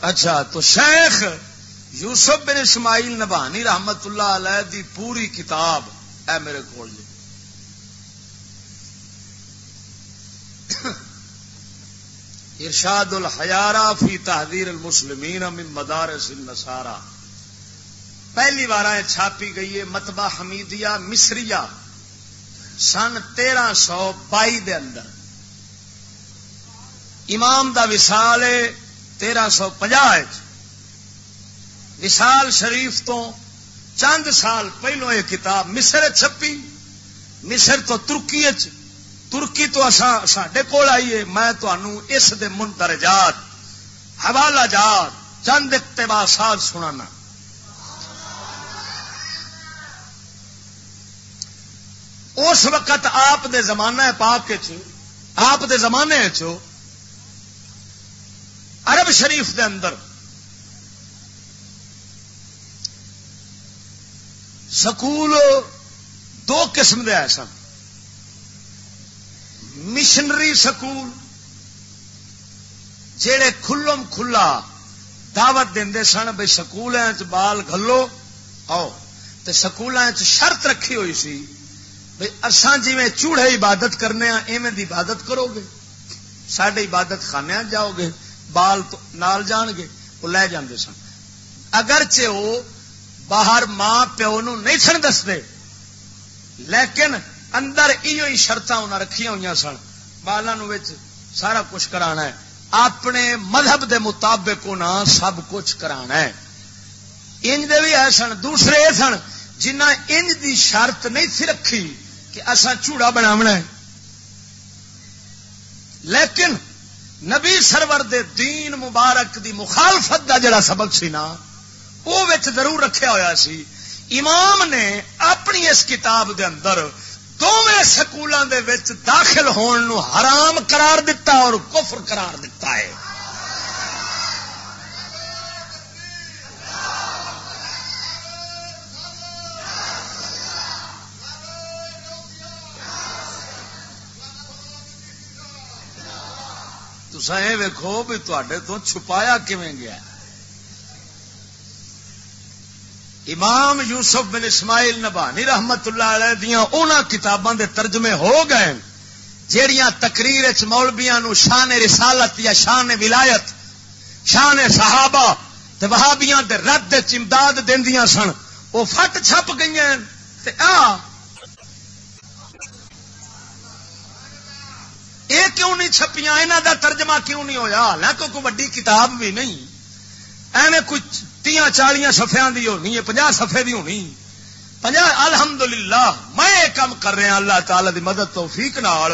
اچھا تو شیخ یوسف بن اسماعیل نبانی رحمت اللہ علیہ دی پوری کتاب، اے میرے کو جی۔ ارشاد الحیارہ فی تحدیر المسلمین من مدارس النصارہ پہلی بار چھاپی گئی ہے متبہ حمیدیہ مصریہ، سن تیرہ سو بائی دے اندر۔ امام دا وسال ہے تیرہ سو پناہ وسال شریف تو چند سال پہلو یہ کتاب مصر چھپی۔ مصر تو ترکی ترکی تو سڈے کول آئیے میں تنوع اس دے منترجات حوالہ جات، چند اقتباسات سنانا۔ اس وقت آپ دے زمانہ پاک آپ دے زمانے چو عرب شریف دے اندر۔ سکول دو قسم دے آئے سن۔ مشنری سکول جہے کھلم کھلا دعوت دے سن بھائی سکول بال گلو آؤ۔ تو سکول شرط رکھی ہوئی سی بھائی ارسان جی میں چوڑے عبادت کرنے ایویں دی عبادت کرو گے سڈے عبادت خانے جاؤ گے بال نال جان گے، وہ لے جاندے سن۔ اگرچہ وہ باہر ماں پیو نو نہیں سن دستے، لیکن اندر یہ شرط انہیں رکھی ہوئی سن۔ بالوں سارا کچھ کرانا ہے۔ اپنے مذہب دے مطابق سب کچھ کرانا ہے۔ انج دے بھی ہے سن، دوسرے سن جنہ انج دی شرط نہیں سی رکھی کہ اصا چوڑا بناونا ہے۔ لیکن نبی سرور دے دین مبارک دی مخالفت دا جڑا سبق سی نا وہ ضرور رکھا ہوا سی۔ امام نے اپنی اس کتاب دے اندر دونوں سکولوں دے وچ داخل ہون نو حرام قرار دیتا اور کفر قرار دیتا ہے۔ تسا یہ ویکو بھی تے تو چھپایا کیویں گیا امام یوسف بن اسماعیل نبانی رحمت اللہ علیہ دیا ان کتاباں دے ترجمے ہو گئے جیڑیاں تقریر مولبیاں نو شان رسالت یا شان ولایت شان صحابہ تے وہابیاں دے رد چمداد دیندیاں سن وہ فٹ چھپ گئی تے آ یہ کیوں نہیں چھپیاں؟ انہوں دا ترجمہ کیوں نہیں ہویا؟ حالانکہ کوئی وڈی کتاب بھی نہیں۔ ایویں کچھ تیاں چالیاں سفیا دی ہونی ہے پناہ سفے دی ہونی۔ پناہ الحمدللہ، میں کام کر رہا اللہ تعالی دی مدد توفیق نال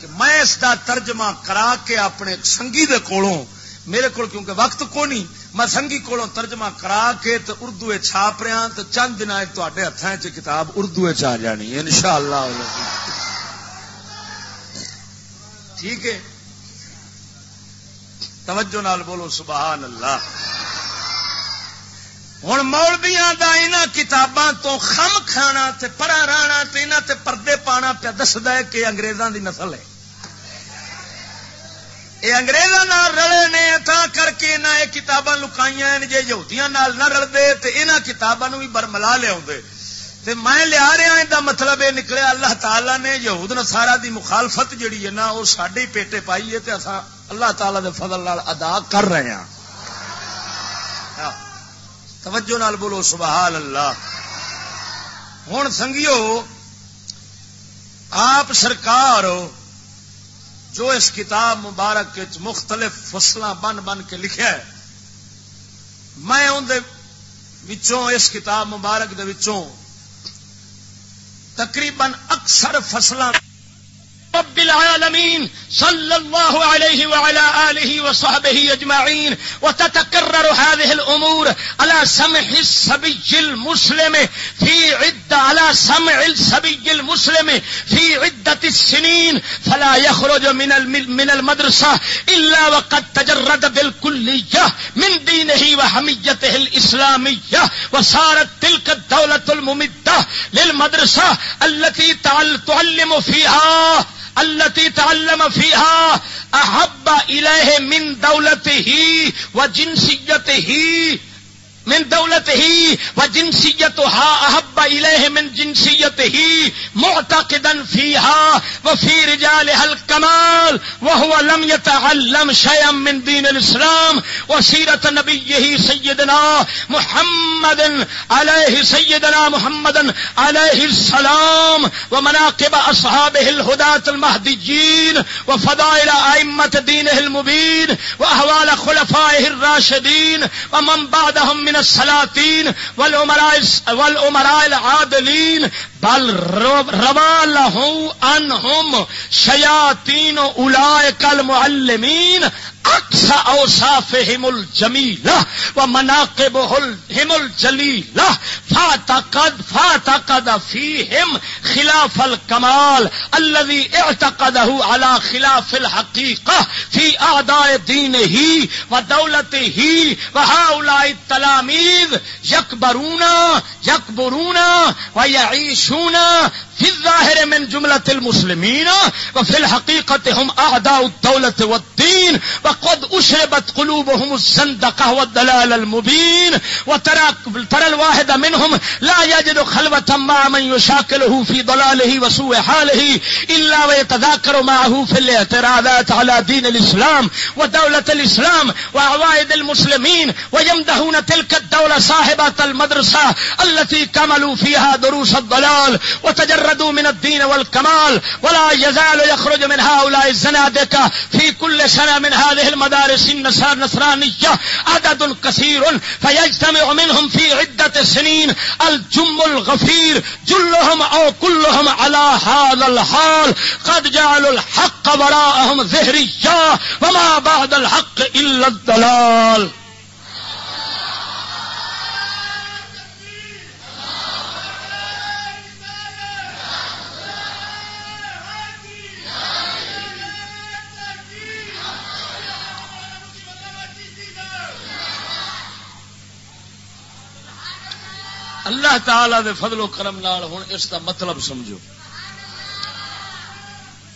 کہ میں اس دا ترجمہ کرا کے اپنے سنگی دے کولوں، میرے کو کیونکہ وقت کو نہیں میں سنگھی کولوں ترجمہ کرا کے تو اردو چھاپ رہا تو چند دن تے ہاتھوں کتاب اردو آ جانی ان شاء اللہ ٹھیک ہے؟ توجہ نال بولو سبحان اللہ۔ ہوں مولبیا کا یہاں کتاباں تو خم کھانا تے پڑا رانا تے انہاں تے پردے پانا پیا دستا ہے کہ انگریزاں دی نسل ہے۔ یہ اگریزوں رلے نے تا کر کے انہیں یہ کتاباں لکائیاں جی یہودیاں نال نہ رلتے تو یہاں کتاباں بھی برملا لیا میں لیا رہا یہ مطلب یہ نکلیا، اللہ تعالی نے، یہود نسارا دی مخالفت جڑی ہے نا، وہ سڈے پیٹے پائی ہے تو اللہ تعالی دے فضل ادا کر رہے ہیں توجہ نال بولو، سبحان اللہ۔ ہوں سنگیو، آپ سرکار جو اس کتاب مبارک مختلف فصل بن بن کے لکھا ہے، میں اندر اس کتاب مبارک دے تقریباً اکثر فصل رب العالمين صلى الله عليه وعلى آله وصحبه أجمعين وتتكرر هذه الأمور على سمع السبي المسلم في عدة على سمع السبي المسلم في عدة السنين. فلا يخرج من من المدرسة إلا وقد تجرد بالكلية من دينه وحميته الاسلامیہ وصارت تلك الدولة الممدہ للمدرسہ التي تعلم فيها التي تعلم فيها احب الیہ من دولته وجنسیته من دولته وجنسيتها أحب إليه من جنسيته معتقدا فيها وفي رجالها الكمال وهو لم يتعلم شيئا من دين الإسلام. وسيرة نبيه سيدنا محمد عليه سيدنا محمد عليه السلام. ومناقب أصحابه الهداة المهديين وفضائل أئمة دينه المبين وأهوال خلفائه الراشدين ومن بعدهم من السلاطين والعمراء والعمراء العادلين بل روا لهم انهم شياطين اولئك المعلمين اکثر اوصافهم الجمیلہ و مناقبهم الجلیلہ فاتقد فاتقد فيهم خلاف الكمال الذي اعتقده على خلاف الحقيقة في اعداء دينه ودولته. وهؤلاء التلاميذ يكبرون يكبرون ويعيشون في الظاهر من جملة المسلمين وفي الحقيقة هم أعداء الدولة والدين وقد أشربت قلوبهم الزندقة والدلال المبين وترى ترى الواحد منهم لا يجد خلوة مع من يشاكله في ضلاله وسوء حاله إلا ويتذاكر معه في الاعتراضات على دين الإسلام ودولة الإسلام وعوائد المسلمين ويمدهون تلك الدولة صاحبة المدرسة التي كملوا فيها دروس الضلال وتجربوا تجردوا من الدين والكمال ولا يزال يخرج من هؤلاء الزنادقة في كل سنة من هذه المدارس النصرانية عدد كثير فيجتمع منهم في عدة سنين الجم الغفير جلهم أو كلهم على هذا الحال قد جعلوا الحق وراءهم ذهريا وما بعد الحق إلا الدلال اللہ تعالی دے فضل و کرم نال ہوں اس کا مطلب سمجھو۔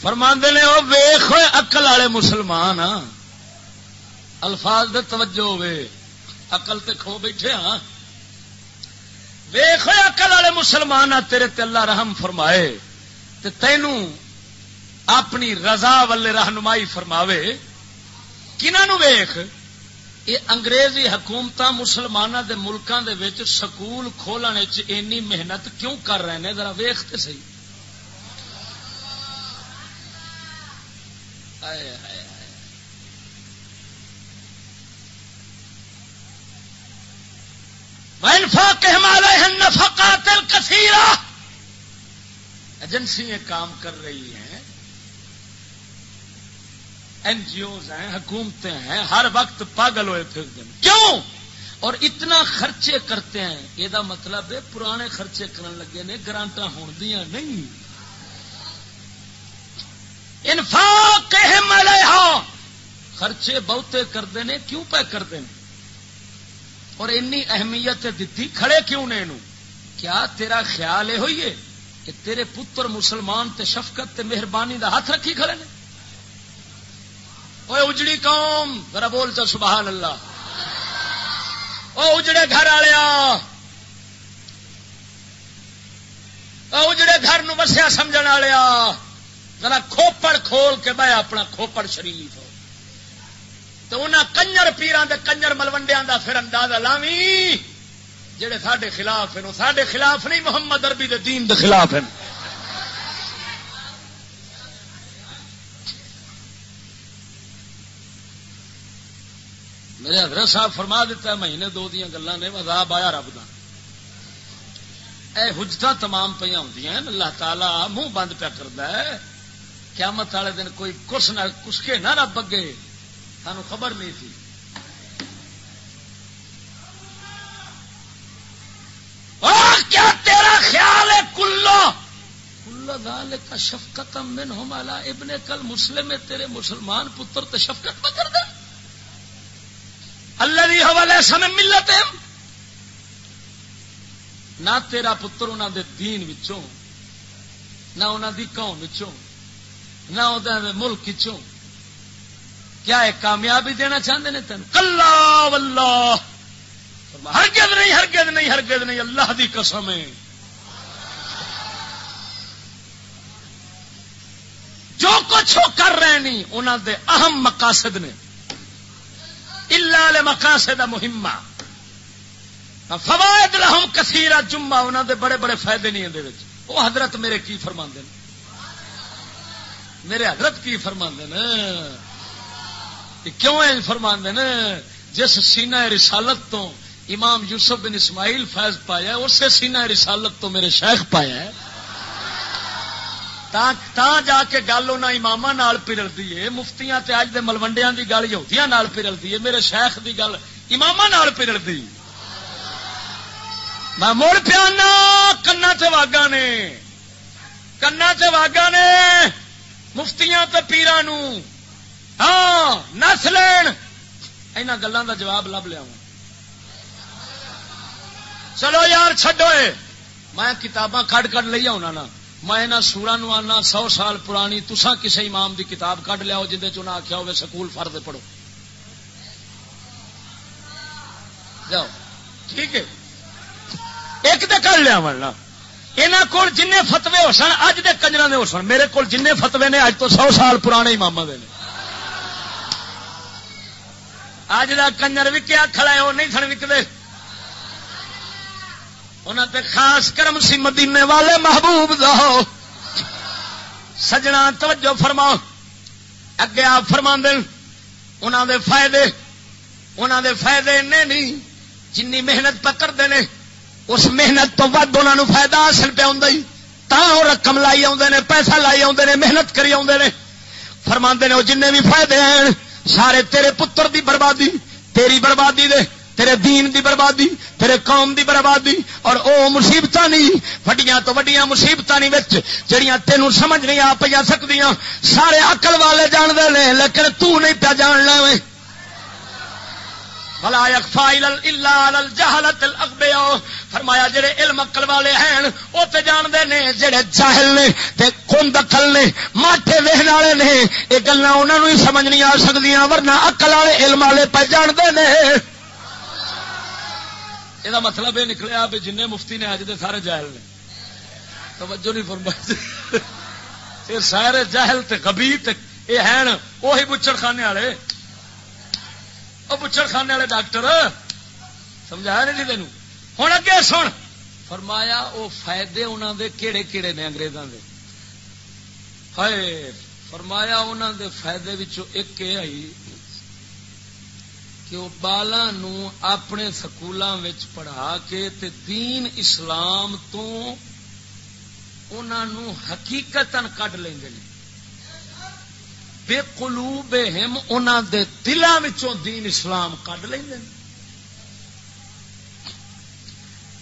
فرماندے نے وہ ویخ اقل والے مسلمان ہاں۔ الفاظ دے توجہ ہوئے۔ اقل تے کھو بیٹھے ہاں۔ ویخ اقل والے مسلمان ہاں، تیرے تے اللہ رحم فرمائے۔ تے تینوں اپنی رضا والے رہنمائی فرماوے۔ کنہوں ویخ یہ انگریزی حکومت مسلمانوں کے ملکوں کے سکول کھولنے اینی محنت کیوں کر رہے ہیں؟ ذرا ویختے سی نفقات کثیرا ایجنسی کام کر رہی ہیں۔ این جی اوز ہیں، حکومتیں ہیں، ہر وقت پاگل ہوئے پھر دن۔ کیوں؟ اور اتنا خرچے کرتے ہیں۔ یہ مطلب ہے پرانے خرچے کرن لگے نے گرانٹا ہون دیا نہیں۔ انفاق ہاں خرچے بہتے کرتے ہیں، کیوں پہ کرتے ہیں؟ اور اینی اہمیت دیتی کھڑے کیوں نے انہوں؟ کیا تیرا خیال یہ ہوئی ہے کہ تیرے پتر مسلمان تے شفقت تے مہربانی دا ہاتھ رکھی کھڑے نے؟ اجڑی قوم، ذرا بول تو سبحان اللہ۔ وہ اجڑے گھر والیا اجڑے گھر نو وسیا سمجھ والیا ذرا کھوپڑ کھول کے بہ اپنا کھوپڑ شریف تو انہوں کنجر پیران دے کنجر ملوڈیا کا پھر اندازہ لاوی جہے سڈے خلاف ہیں سڈے خلاف نہیں، محمد اربی دے دین دے خلاف ہیں۔ میرے حضرت صاحب فرما دیتا ہے، مہینے دو دیا گلا نے، عذاب آیا رب کا اے حجت تمام پہ ہوں اللہ تعالی منہ بند پیا کرتا ہے۔ قیامت والے دن کوئی کس نہ کسکے نہ رب اگے، سانو خبر نہیں تھی۔ کیا تیرا خیال ہے کلو؟ کلو کا شفقت من ہمالا ابن کل مسلم تیرے مسلمان پتر تو شفقت پکڑ دیں اللہ بھی سمے ملت نہ تیرا پتر انہوں دے دین وچوں، نہ انہوں دی قوم وچوں، نہ ملک چوں کیا ایک کامیابی دینا چاہتے ہیں تین کلا واللہ۔ ہرگز نہیں ہرگز نہیں ہرگز نہیں۔ اللہ دی قسم ہے۔ جو کچھ وہ کر رہے نہیں انہوں دے اہم مقاصد نے۔ اللہ مقاصد مہمہ۔ فوائد لہم کثیرہ جمعہ انہوں دے بڑے بڑے فائدے نہیں اندر وہ حضرت میرے کی فرما میرے حضرت کی فرما کیوں فرما جس سینہ رسالت تو امام یوسف بن اسماعیل فیض پایا اسے سینہ رسالت تو میرے شیخ پایا ہے۔ تا جا کے گل انہیں امام پرلتی ہے، مفتیاں تے اج دے ملوڈیا کی گل یہودیاں پرلتی ہے، میرے شیخ دی گل امام پرلتی میں مڑ پیانا کنا چ واگا نے، کنا چ واگا نے مفتیاں تے پیران ہاں نس لین۔ ان گلوں کا جواب لب لیا چلو یار چڈو میں کتاباں کٹ کٹ لی آنا نا۔ میں یہاں سورا نو آنا، سو سال پرانی تسا کسی امام دی کتاب کٹ لیا جن چنا آخیا ہوگا سکول فرد پڑھو۔ جاؤ۔ ٹھیک ہے۔ ایک تو کر لیا مرنا یہاں کول جن فتوے ہو سن، اج دے کنجر ہو سن۔ میرے کو جن فتوے نے، اج تو سو سال پرانے امام دے اج کا کنجر وکیا، کھڑا ہے وہ نہیں سن وکتے انہوں تے خاص کرم سی مدینے والے محبوب دو سجنا توجہ فرما اگے آپ فرما انہوں دے فائدے انہوں دے فائدے نہیں جن محنت پکڑتے ہیں اس محنت تو ود انہوں فائدہ حاصل پہ آ رقم لائی آدھے پیسہ لائی آدھے محنت کری آدھے فرما نے وہ جن بھی فائدے ہیں، سارے تیرے پتر دی بربادی، تیری بربادی دے۔ تیرے دین دی بربادی، تیرے قوم دی بربادی، اور او مصیبت نہیں وڈیاں تو وڈیاں مصیبت نہیں بچ جڑیاں تینوں سمجھ نہیں آ پہ سکدیاں۔ سارے عقل والے جانتے ہیں لیکن تو نہیں پیا جان لے بلا یکفا الا الجہلت الاغبیاء فرمایا، جڑے علم عقل والے ہیں وہ تے جانتے نے، جڑے جاہل نے، تے کند عقل نے، ماٹھے وہن والے نے یہ گلا انہوں ہی سمجھ نہیں آ سکدیاں، ورنہ عقل والے علم والے پہ جانتے ہیں یہ مطلب یہ نکلیا بھی جن مفتی نے اج دے سارے جاہل نے توجہ نہیں فرمائی سارے جاہل تے کبھی یہ ہیں وہی بچڑ خانے والے وہ بچڑ خانے والے ڈاکٹر سمجھایا نہیں تین ہوں اگے سن فرمایا وہ فائدے انہوں دے کیڑے کیڑے نے انگریزوں دے ہائے فرمایا انہوں دے فائدے ایک یہ آئی کہ وہ بالا نو اپنے سکولوں پڑھا کے تے دین اسلام تو انہوں حقیقت کڈ لیں گے بے کلو بے ہم انہوں دے دلوں دین اسلام کڈ لیں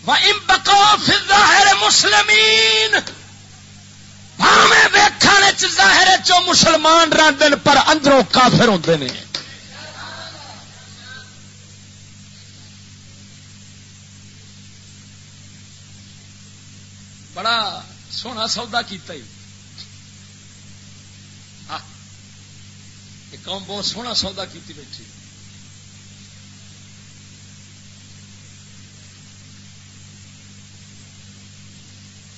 ظاہر مسلمین ویخان ظاہر چو مسلمان رہتے پر اندروں کافر ہوتے ہیں بڑا سونا سودا کیتا ہی۔ ہاں۔ قوم بہت سونا سودا کیتی بیٹھی۔